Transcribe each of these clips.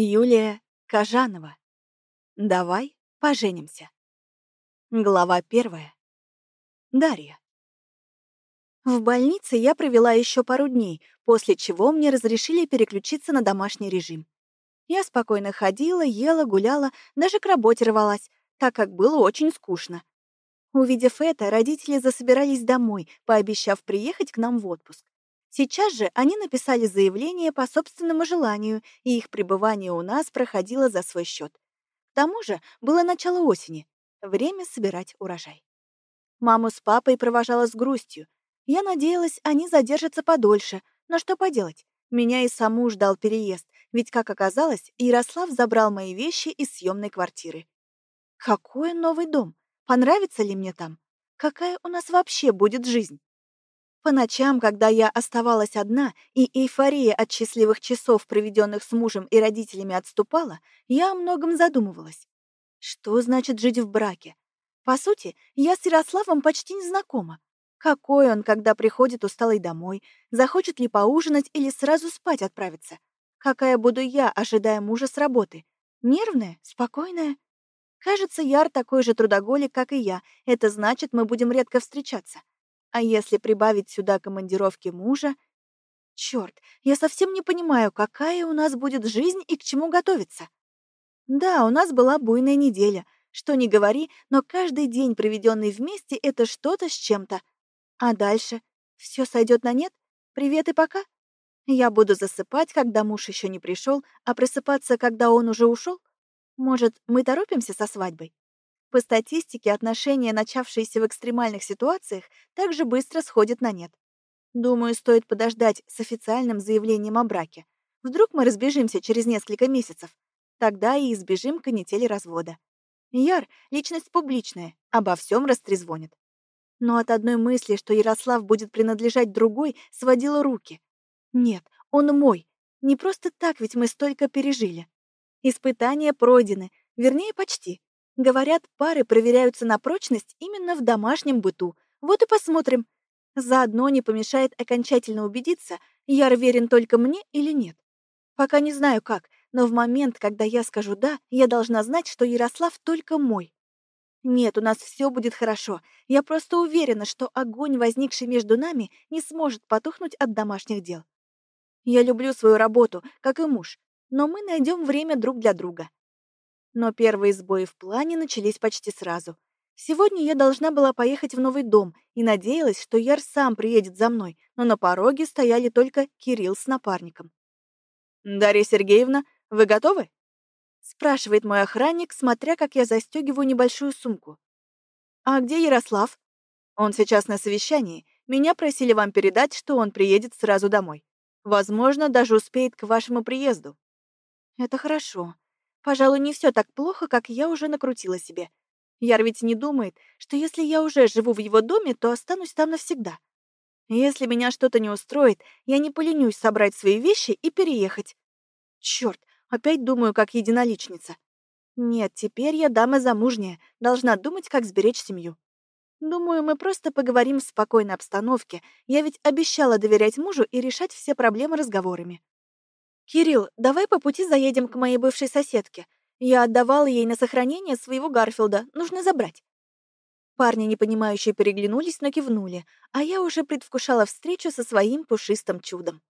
Юлия Кажанова. Давай поженимся. Глава первая. Дарья. В больнице я провела еще пару дней, после чего мне разрешили переключиться на домашний режим. Я спокойно ходила, ела, гуляла, даже к работе рвалась, так как было очень скучно. Увидев это, родители засобирались домой, пообещав приехать к нам в отпуск. Сейчас же они написали заявление по собственному желанию, и их пребывание у нас проходило за свой счет. К тому же было начало осени, время собирать урожай. Маму с папой провожала с грустью. Я надеялась, они задержатся подольше, но что поделать? Меня и саму ждал переезд, ведь, как оказалось, Ярослав забрал мои вещи из съемной квартиры. Какой новый дом? Понравится ли мне там? Какая у нас вообще будет жизнь? По ночам, когда я оставалась одна, и эйфория от счастливых часов, проведенных с мужем и родителями, отступала, я о многом задумывалась. Что значит жить в браке? По сути, я с Ярославом почти не знакома. Какой он, когда приходит усталый домой? Захочет ли поужинать или сразу спать отправиться? Какая буду я, ожидая мужа с работы? Нервная? Спокойная? Кажется, Яр такой же трудоголик, как и я. Это значит, мы будем редко встречаться. А если прибавить сюда командировки мужа... Черт, я совсем не понимаю, какая у нас будет жизнь и к чему готовиться. Да, у нас была буйная неделя. Что ни говори, но каждый день, проведенный вместе, это что-то с чем-то. А дальше? Все сойдет на нет? Привет и пока? Я буду засыпать, когда муж еще не пришел, а просыпаться, когда он уже ушел? Может, мы торопимся со свадьбой? По статистике, отношения, начавшиеся в экстремальных ситуациях, также быстро сходят на нет. Думаю, стоит подождать с официальным заявлением о браке. Вдруг мы разбежимся через несколько месяцев. Тогда и избежим канители развода. Яр — личность публичная, обо всем растрезвонит. Но от одной мысли, что Ярослав будет принадлежать другой, сводило руки. Нет, он мой. Не просто так, ведь мы столько пережили. Испытания пройдены, вернее, почти. Говорят, пары проверяются на прочность именно в домашнем быту. Вот и посмотрим. Заодно не помешает окончательно убедиться, Яр верен только мне или нет. Пока не знаю как, но в момент, когда я скажу «да», я должна знать, что Ярослав только мой. Нет, у нас все будет хорошо. Я просто уверена, что огонь, возникший между нами, не сможет потухнуть от домашних дел. Я люблю свою работу, как и муж, но мы найдем время друг для друга. Но первые сбои в плане начались почти сразу. Сегодня я должна была поехать в новый дом и надеялась, что Яр сам приедет за мной, но на пороге стояли только Кирилл с напарником. «Дарья Сергеевна, вы готовы?» спрашивает мой охранник, смотря, как я застегиваю небольшую сумку. «А где Ярослав?» «Он сейчас на совещании. Меня просили вам передать, что он приедет сразу домой. Возможно, даже успеет к вашему приезду». «Это хорошо. Пожалуй, не все так плохо, как я уже накрутила себе. Яр ведь не думает, что если я уже живу в его доме, то останусь там навсегда. Если меня что-то не устроит, я не поленюсь собрать свои вещи и переехать. Черт, опять думаю, как единоличница. Нет, теперь я дама замужняя, должна думать, как сберечь семью. Думаю, мы просто поговорим в спокойной обстановке. Я ведь обещала доверять мужу и решать все проблемы разговорами. «Кирилл, давай по пути заедем к моей бывшей соседке. Я отдавала ей на сохранение своего Гарфилда. Нужно забрать». Парни, непонимающие, переглянулись, но кивнули, а я уже предвкушала встречу со своим пушистым чудом.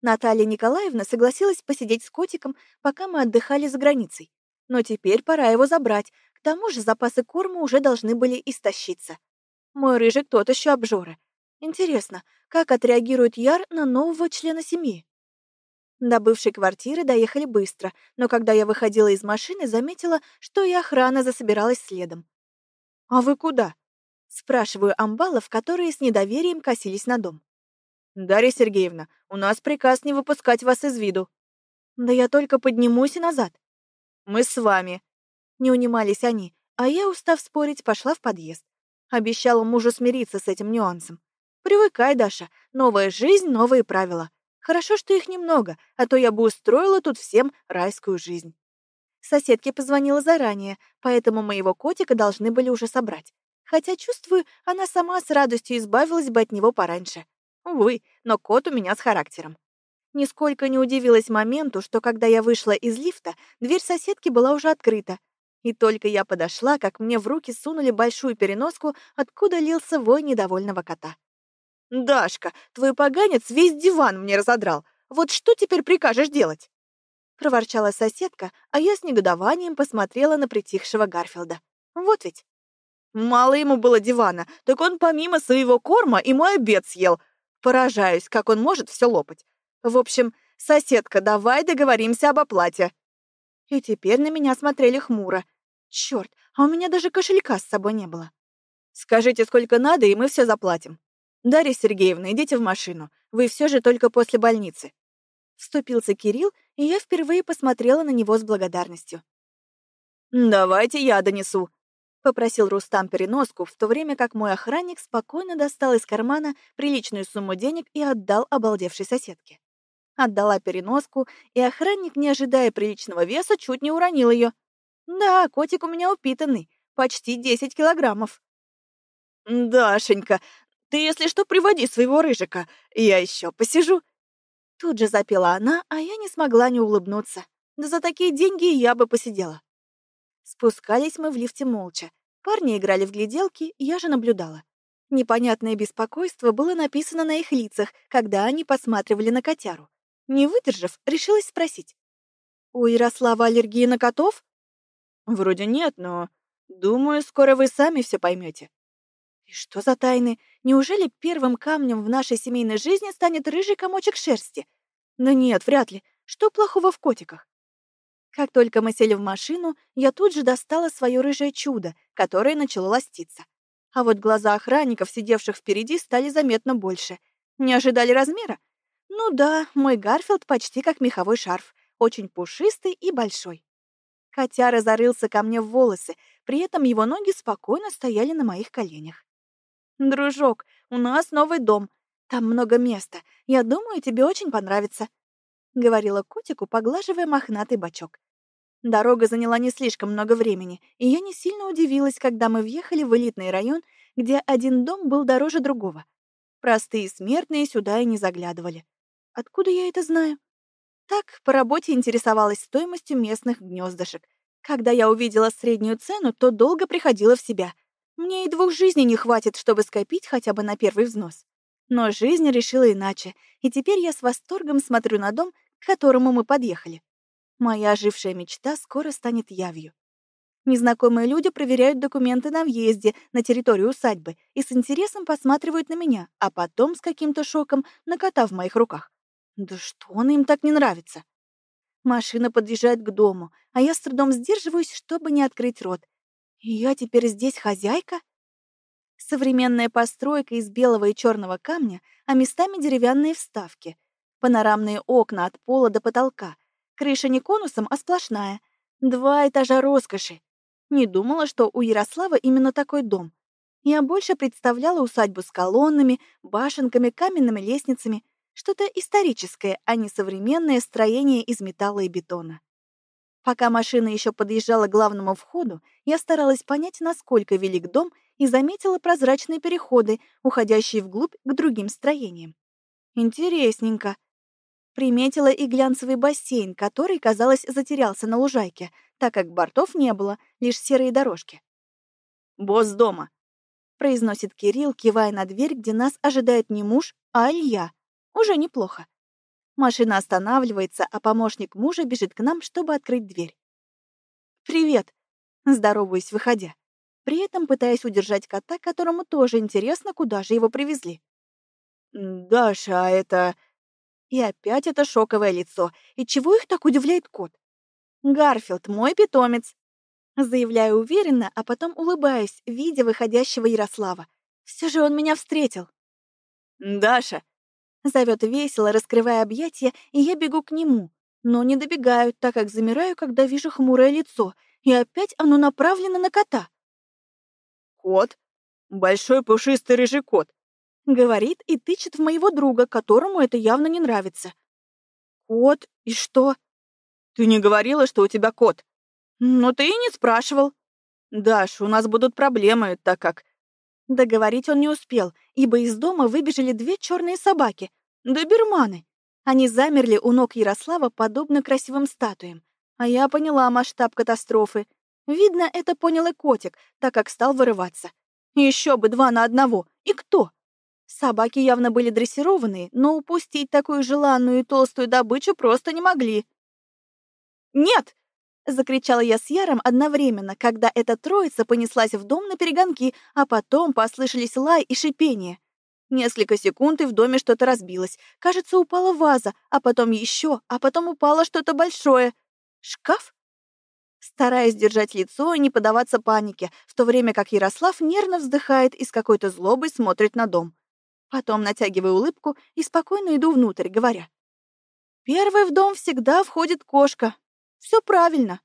Наталья Николаевна согласилась посидеть с котиком, пока мы отдыхали за границей. Но теперь пора его забрать, к тому же запасы корма уже должны были истощиться. Мой рыжик тот еще обжора. Интересно, как отреагирует Яр на нового члена семьи? До бывшей квартиры доехали быстро, но когда я выходила из машины, заметила, что и охрана засобиралась следом. «А вы куда?» — спрашиваю амбалов, которые с недоверием косились на дом. «Дарья Сергеевна, у нас приказ не выпускать вас из виду». «Да я только поднимусь и назад». «Мы с вами». Не унимались они, а я, устав спорить, пошла в подъезд. Обещала мужу смириться с этим нюансом. «Привыкай, Даша, новая жизнь, новые правила. Хорошо, что их немного, а то я бы устроила тут всем райскую жизнь. Соседке позвонила заранее, поэтому моего котика должны были уже собрать. Хотя, чувствую, она сама с радостью избавилась бы от него пораньше. Увы, но кот у меня с характером. Нисколько не удивилась моменту, что когда я вышла из лифта, дверь соседки была уже открыта. И только я подошла, как мне в руки сунули большую переноску, откуда лился вой недовольного кота. «Дашка, твой поганец весь диван мне разодрал. Вот что теперь прикажешь делать?» Проворчала соседка, а я с негодованием посмотрела на притихшего Гарфилда. «Вот ведь». Мало ему было дивана, так он помимо своего корма и мой обед съел. Поражаюсь, как он может все лопать. В общем, соседка, давай договоримся об оплате. И теперь на меня смотрели хмуро. Черт, а у меня даже кошелька с собой не было. Скажите, сколько надо, и мы все заплатим. Дарья Сергеевна, идите в машину. Вы все же только после больницы. Вступился Кирилл, и я впервые посмотрела на него с благодарностью. «Давайте я донесу», — попросил Рустам переноску, в то время как мой охранник спокойно достал из кармана приличную сумму денег и отдал обалдевшей соседке. Отдала переноску, и охранник, не ожидая приличного веса, чуть не уронил ее. Да, котик у меня упитанный, почти 10 килограммов. «Дашенька, ты, если что, приводи своего рыжика, я еще посижу». Тут же запела она, а я не смогла не улыбнуться. Да за такие деньги я бы посидела. Спускались мы в лифте молча. Парни играли в гляделки, я же наблюдала. Непонятное беспокойство было написано на их лицах, когда они посматривали на котяру. Не выдержав, решилась спросить. «У Ярослава аллергия на котов?» «Вроде нет, но, думаю, скоро вы сами все поймете. И что за тайны? Неужели первым камнем в нашей семейной жизни станет рыжий комочек шерсти? Но нет, вряд ли. Что плохого в котиках? Как только мы сели в машину, я тут же достала свое рыжее чудо, которое начало ластиться. А вот глаза охранников, сидевших впереди, стали заметно больше. Не ожидали размера? Ну да, мой Гарфилд почти как меховой шарф, очень пушистый и большой. Котяра зарылся ко мне в волосы, при этом его ноги спокойно стояли на моих коленях. «Дружок, у нас новый дом. Там много места. Я думаю, тебе очень понравится», — говорила котику, поглаживая мохнатый бочок. Дорога заняла не слишком много времени, и я не сильно удивилась, когда мы въехали в элитный район, где один дом был дороже другого. Простые смертные сюда и не заглядывали. Откуда я это знаю? Так, по работе интересовалась стоимостью местных гнездышек. Когда я увидела среднюю цену, то долго приходила в себя. Мне и двух жизней не хватит, чтобы скопить хотя бы на первый взнос. Но жизнь решила иначе, и теперь я с восторгом смотрю на дом, к которому мы подъехали. Моя ожившая мечта скоро станет явью. Незнакомые люди проверяют документы на въезде на территорию усадьбы и с интересом посматривают на меня, а потом с каким-то шоком на кота в моих руках. Да что он им так не нравится? Машина подъезжает к дому, а я с трудом сдерживаюсь, чтобы не открыть рот. Я теперь здесь хозяйка? Современная постройка из белого и черного камня, а местами деревянные вставки. Панорамные окна от пола до потолка — Крыша не конусом, а сплошная. Два этажа роскоши. Не думала, что у Ярослава именно такой дом. Я больше представляла усадьбу с колоннами, башенками, каменными лестницами. Что-то историческое, а не современное строение из металла и бетона. Пока машина еще подъезжала к главному входу, я старалась понять, насколько велик дом, и заметила прозрачные переходы, уходящие вглубь к другим строениям. Интересненько. Приметила и глянцевый бассейн, который, казалось, затерялся на лужайке, так как бортов не было, лишь серые дорожки. «Босс дома», — произносит Кирилл, кивая на дверь, где нас ожидает не муж, а Илья. Уже неплохо. Машина останавливается, а помощник мужа бежит к нам, чтобы открыть дверь. «Привет», — здороваюсь, выходя. При этом пытаясь удержать кота, которому тоже интересно, куда же его привезли. «Даша, а это...» И опять это шоковое лицо. И чего их так удивляет кот? «Гарфилд, мой питомец!» Заявляю уверенно, а потом улыбаюсь, видя выходящего Ярослава. Все же он меня встретил. «Даша!» Зовет весело, раскрывая объятия, и я бегу к нему. Но не добегаю, так как замираю, когда вижу хмурое лицо, и опять оно направлено на кота. «Кот? Большой пушистый рыжий кот. Говорит и тычет в моего друга, которому это явно не нравится. «Кот? И что?» «Ты не говорила, что у тебя кот?» «Но ты и не спрашивал». «Даш, у нас будут проблемы, так как...» Договорить он не успел, ибо из дома выбежали две черные собаки, доберманы. Они замерли у ног Ярослава, подобно красивым статуям. А я поняла масштаб катастрофы. Видно, это понял и котик, так как стал вырываться. Еще бы два на одного. И кто? Собаки явно были дрессированные, но упустить такую желанную и толстую добычу просто не могли. «Нет!» — закричала я с Яром одновременно, когда эта троица понеслась в дом на перегонки, а потом послышались лай и шипение. Несколько секунд, и в доме что-то разбилось. Кажется, упала ваза, а потом еще, а потом упало что-то большое. Шкаф? Стараясь держать лицо и не поддаваться панике, в то время как Ярослав нервно вздыхает и с какой-то злобой смотрит на дом. Потом натягиваю улыбку и спокойно иду внутрь, говоря. Первой в дом всегда входит кошка. Все правильно.